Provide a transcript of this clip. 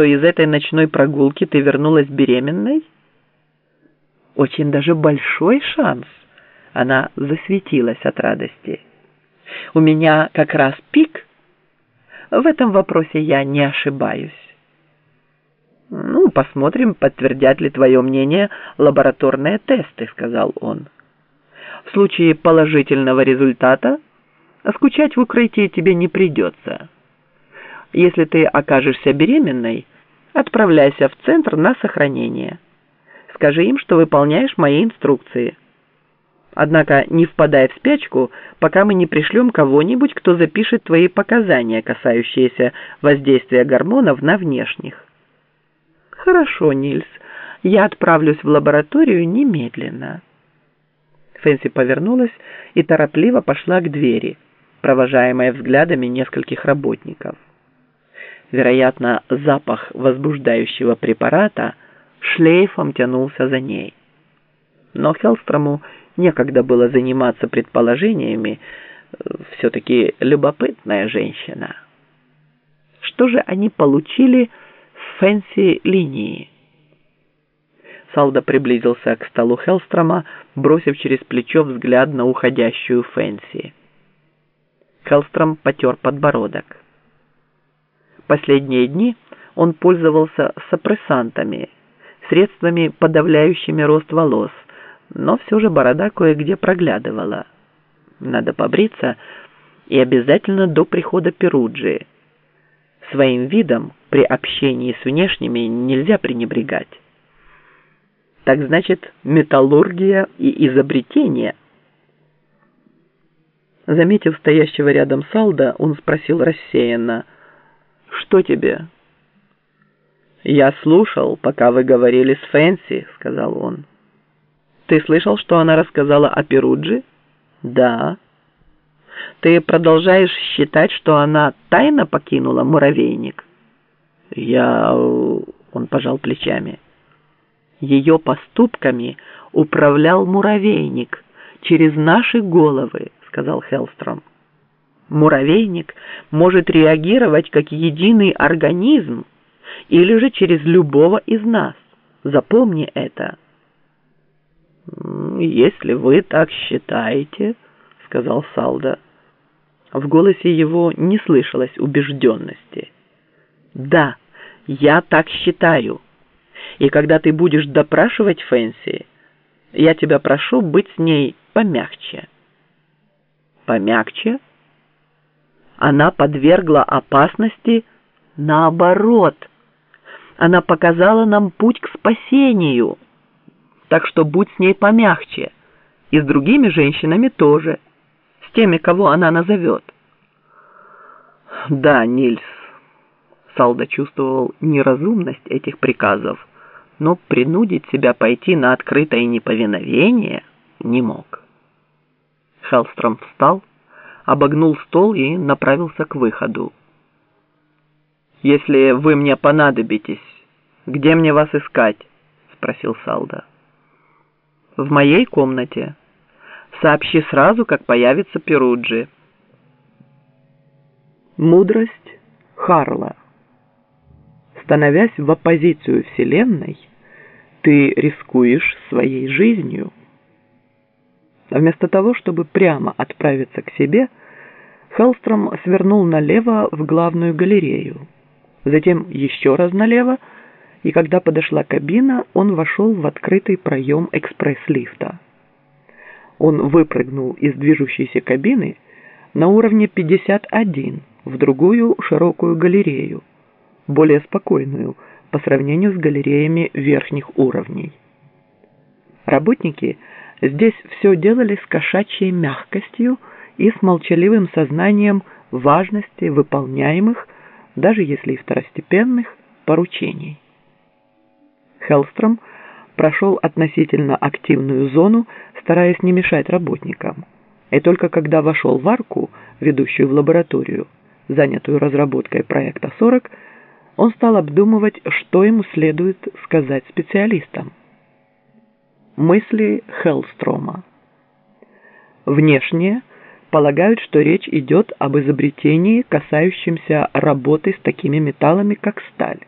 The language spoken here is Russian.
что из этой ночной прогулки ты вернулась беременной? Очень даже большой шанс. Она засветилась от радости. У меня как раз пик. В этом вопросе я не ошибаюсь. «Ну, посмотрим, подтвердят ли твое мнение лабораторные тесты», — сказал он. «В случае положительного результата скучать в укрытии тебе не придется. Если ты окажешься беременной, отправляйся в центр на сохранение. Скажи им, что выполняешь мои инструкции. Однако не впадай в спячку, пока мы не пришлем кого-нибудь, кто запишет твои показания, касающиеся воздействия гормонов на внешних». «Хорошо, Нильс, я отправлюсь в лабораторию немедленно». Фэнси повернулась и торопливо пошла к двери, провожаемая взглядами нескольких работников. Вероятно, запах возбуждающего препарата шлейфом тянулся за ней. Но Хелстрому некогда было заниматься предположениями, все-таки любопытная женщина. Что же они получили Фэнси линии. Салда приблизился к столу Хелстрома, бросив через плечо взгляд на уходящую Фэнси. Хелстром потер подбородок. Последние дни он пользовался сопрессантами, средствами, подавляющими рост волос, но все же борода кое-где проглядывала. Надо побриться и обязательно до прихода Перуджи. Своим видом при общении с внешними нельзя пренебрегать. Так значит, металлургия и изобретение. Заметив стоящего рядом Салда, он спросил рассеянно, «Что тебе?» «Я слушал, пока вы говорили с Фэнси», — сказал он. «Ты слышал, что она рассказала о Перуджи?» «Да». «Ты продолжаешь считать, что она тайно покинула муравейник?» Я... Он пожал плечами. Ее поступками управлял муравейник через наши головы, сказал Хелстром. Муравейник может реагировать как единый организм или же через любого из нас. Запомни это. «Если вы так считаете», — сказал Салда. В голосе его не слышалось убежденности. «Да, я так считаю. И когда ты будешь допрашивать Фэнси, я тебя прошу быть с ней помягче». «Помягче?» Она подвергла опасности наоборот. Она показала нам путь к спасению. Так что будь с ней помягче. И с другими женщинами тоже. С теми, кого она назовет. Да, Нильс, Салда чувствовал неразумность этих приказов, но принудить себя пойти на открытое неповиновение не мог. Хелстром встал, обогнул стол и направился к выходу. «Если вы мне понадобитесь, где мне вас искать?» — спросил Салда. «В моей комнате. Сообщи сразу, как появится Перуджи». Мудрость Харла становясь в оппозицию Вселенной, ты рискуешь своей жизнью. Вместо того, чтобы прямо отправиться к себе, Хелстром свернул налево в главную галерею, затем еще раз налево, и когда подошла кабина, он вошел в открытый проем экспресс-лифта. Он выпрыгнул из движущейся кабины на уровне 51 в другую широкую галерею, более спокойную по сравнению с галереями верхних уровней. Работники здесь все делали с кошачьей мягкостью и с молчаливым сознанием важности выполняемых, даже если и второстепенных, поручений. Хелстром прошел относительно активную зону, стараясь не мешать работникам. И только когда вошел в арку, ведущую в лабораторию, занятую разработкой проекта 40, он стал обдумывать, что ему следует сказать специалистам. Мысли Хеллстрома. Внешне полагают, что речь идет об изобретении, касающемся работы с такими металлами, как сталь.